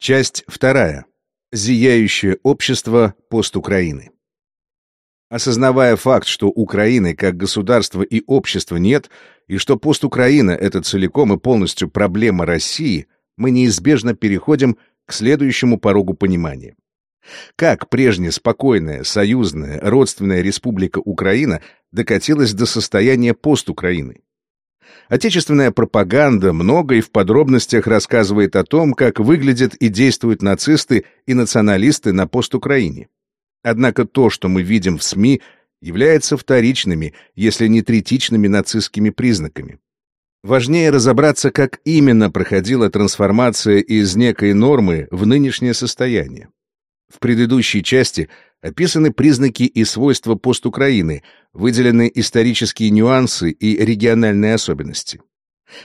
Часть вторая. Зияющее общество пост-Украины. Осознавая факт, что Украины как государства и общества нет, и что пост-Украина — это целиком и полностью проблема России, мы неизбежно переходим к следующему порогу понимания. Как прежняя спокойная, союзная, родственная республика Украина докатилась до состояния пост-Украины? Отечественная пропаганда много и в подробностях рассказывает о том, как выглядят и действуют нацисты и националисты на пост-Украине. Однако то, что мы видим в СМИ, является вторичными, если не третичными нацистскими признаками. Важнее разобраться, как именно проходила трансформация из некой нормы в нынешнее состояние. В предыдущей части описаны признаки и свойства постукраины, выделены исторические нюансы и региональные особенности.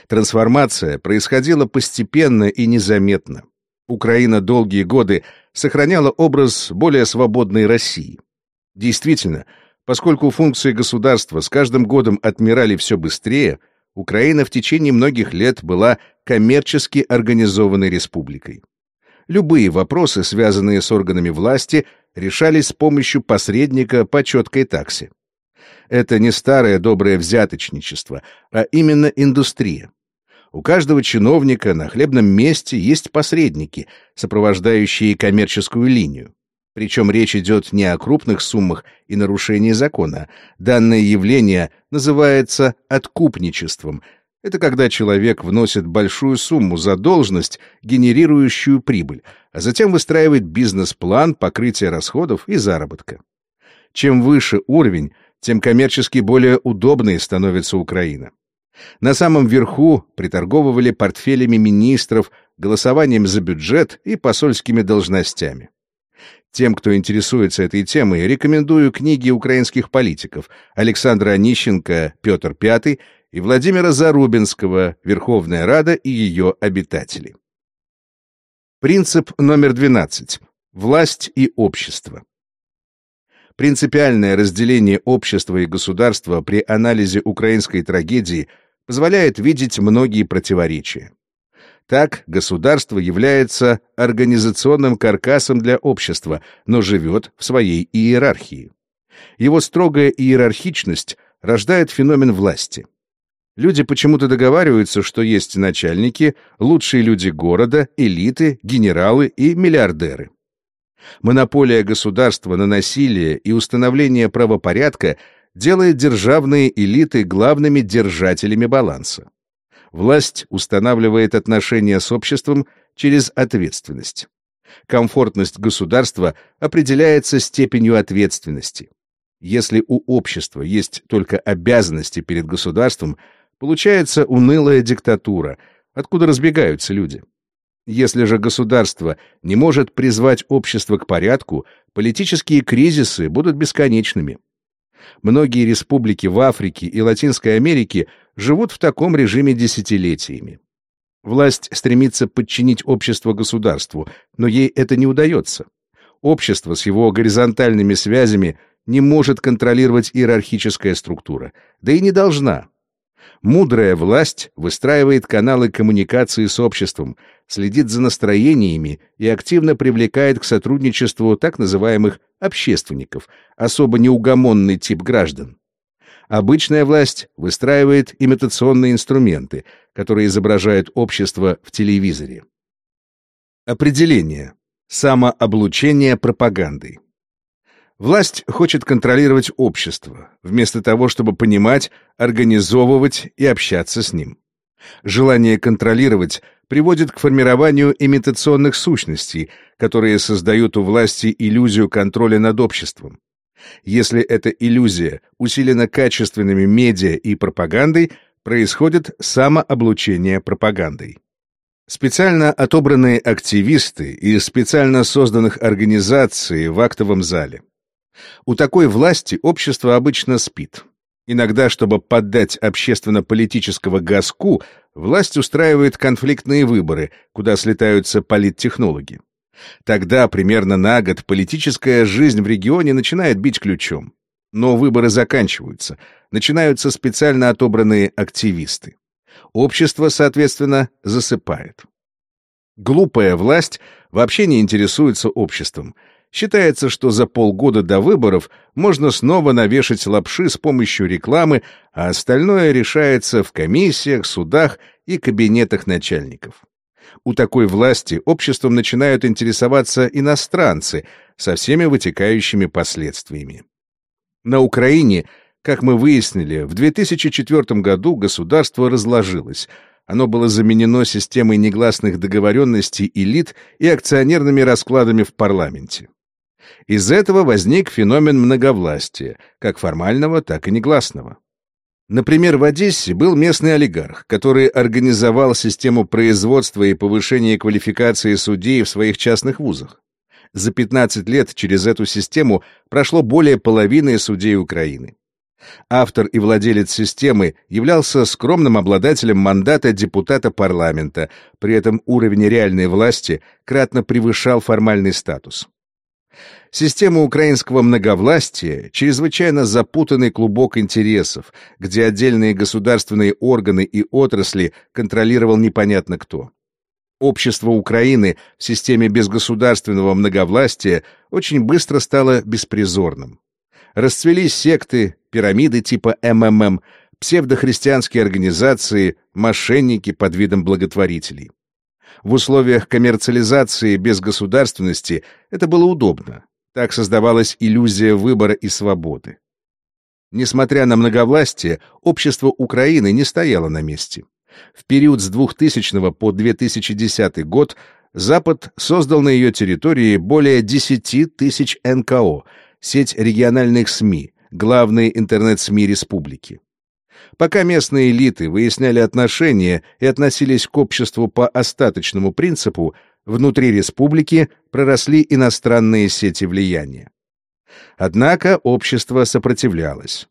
Трансформация происходила постепенно и незаметно. Украина долгие годы сохраняла образ более свободной России. Действительно, поскольку функции государства с каждым годом отмирали все быстрее, Украина в течение многих лет была коммерчески организованной республикой. Любые вопросы, связанные с органами власти, решались с помощью посредника по четкой таксе. Это не старое доброе взяточничество, а именно индустрия. У каждого чиновника на хлебном месте есть посредники, сопровождающие коммерческую линию. Причем речь идет не о крупных суммах и нарушении закона. Данное явление называется откупничеством – это когда человек вносит большую сумму за должность, генерирующую прибыль, а затем выстраивает бизнес-план покрытия расходов и заработка. Чем выше уровень, тем коммерчески более удобной становится Украина. На самом верху приторговывали портфелями министров, голосованием за бюджет и посольскими должностями. Тем, кто интересуется этой темой, рекомендую книги украинских политиков Александра Онищенко «Петр V» и Владимира Зарубинского «Верховная Рада и ее обитатели». Принцип номер 12. Власть и общество. Принципиальное разделение общества и государства при анализе украинской трагедии позволяет видеть многие противоречия. Так, государство является организационным каркасом для общества, но живет в своей иерархии. Его строгая иерархичность рождает феномен власти – Люди почему-то договариваются, что есть начальники, лучшие люди города, элиты, генералы и миллиардеры. Монополия государства на насилие и установление правопорядка делает державные элиты главными держателями баланса. Власть устанавливает отношения с обществом через ответственность. Комфортность государства определяется степенью ответственности. Если у общества есть только обязанности перед государством, Получается унылая диктатура, откуда разбегаются люди. Если же государство не может призвать общество к порядку, политические кризисы будут бесконечными. Многие республики в Африке и Латинской Америке живут в таком режиме десятилетиями. Власть стремится подчинить общество государству, но ей это не удается. Общество с его горизонтальными связями не может контролировать иерархическая структура, да и не должна. Мудрая власть выстраивает каналы коммуникации с обществом, следит за настроениями и активно привлекает к сотрудничеству так называемых общественников, особо неугомонный тип граждан. Обычная власть выстраивает имитационные инструменты, которые изображают общество в телевизоре. Определение. Самооблучение пропагандой. Власть хочет контролировать общество, вместо того, чтобы понимать, организовывать и общаться с ним. Желание контролировать приводит к формированию имитационных сущностей, которые создают у власти иллюзию контроля над обществом. Если эта иллюзия усилена качественными медиа и пропагандой, происходит самооблучение пропагандой. Специально отобранные активисты из специально созданных организаций в актовом зале – у такой власти общество обычно спит. Иногда, чтобы поддать общественно-политического газку, власть устраивает конфликтные выборы, куда слетаются политтехнологи. Тогда, примерно на год, политическая жизнь в регионе начинает бить ключом. Но выборы заканчиваются, начинаются специально отобранные активисты. Общество, соответственно, засыпает. Глупая власть вообще не интересуется обществом. Считается, что за полгода до выборов можно снова навешать лапши с помощью рекламы, а остальное решается в комиссиях, судах и кабинетах начальников. У такой власти обществом начинают интересоваться иностранцы со всеми вытекающими последствиями. На Украине, как мы выяснили, в 2004 году государство разложилось – оно было заменено системой негласных договоренностей элит и акционерными раскладами в парламенте. Из этого возник феномен многовластия, как формального, так и негласного. Например, в Одессе был местный олигарх, который организовал систему производства и повышения квалификации судей в своих частных вузах. За 15 лет через эту систему прошло более половины судей Украины. Автор и владелец системы являлся скромным обладателем мандата депутата парламента, при этом уровень реальной власти кратно превышал формальный статус. Система украинского многовластия — чрезвычайно запутанный клубок интересов, где отдельные государственные органы и отрасли контролировал непонятно кто. Общество Украины в системе безгосударственного многовластия очень быстро стало беспризорным. Расцвели секты, пирамиды типа МММ, псевдохристианские организации, мошенники под видом благотворителей. В условиях коммерциализации без государственности это было удобно. Так создавалась иллюзия выбора и свободы. Несмотря на многовластие, общество Украины не стояло на месте. В период с 2000 по 2010 год Запад создал на ее территории более 10 тысяч НКО, сеть региональных СМИ, главные интернет-СМИ республики. Пока местные элиты выясняли отношения и относились к обществу по остаточному принципу, внутри республики проросли иностранные сети влияния. Однако общество сопротивлялось.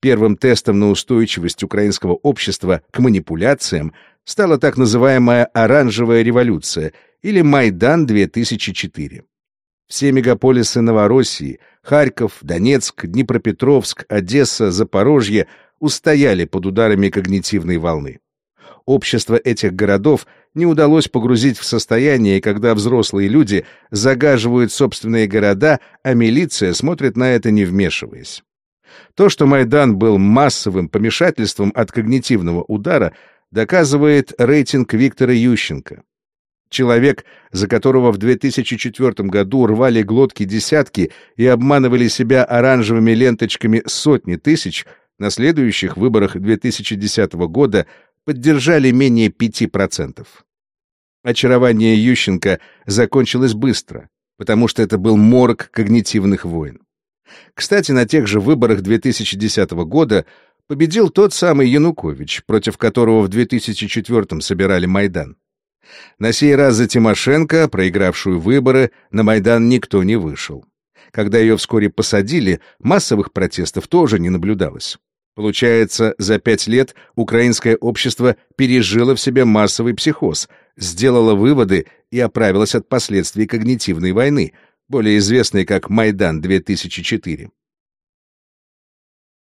Первым тестом на устойчивость украинского общества к манипуляциям стала так называемая «оранжевая революция» или «Майдан-2004». Все мегаполисы Новороссии — Харьков, Донецк, Днепропетровск, Одесса, Запорожье — устояли под ударами когнитивной волны. Общество этих городов не удалось погрузить в состояние, когда взрослые люди загаживают собственные города, а милиция смотрит на это не вмешиваясь. То, что Майдан был массовым помешательством от когнитивного удара, доказывает рейтинг Виктора Ющенко. Человек, за которого в 2004 году рвали глотки десятки и обманывали себя оранжевыми ленточками сотни тысяч, на следующих выборах 2010 года поддержали менее 5%. Очарование Ющенко закончилось быстро, потому что это был морг когнитивных войн. Кстати, на тех же выборах 2010 года победил тот самый Янукович, против которого в 2004 собирали Майдан. На сей раз за Тимошенко, проигравшую выборы, на Майдан никто не вышел. Когда ее вскоре посадили, массовых протестов тоже не наблюдалось. Получается, за пять лет украинское общество пережило в себе массовый психоз, сделало выводы и оправилось от последствий когнитивной войны, более известной как Майдан-2004.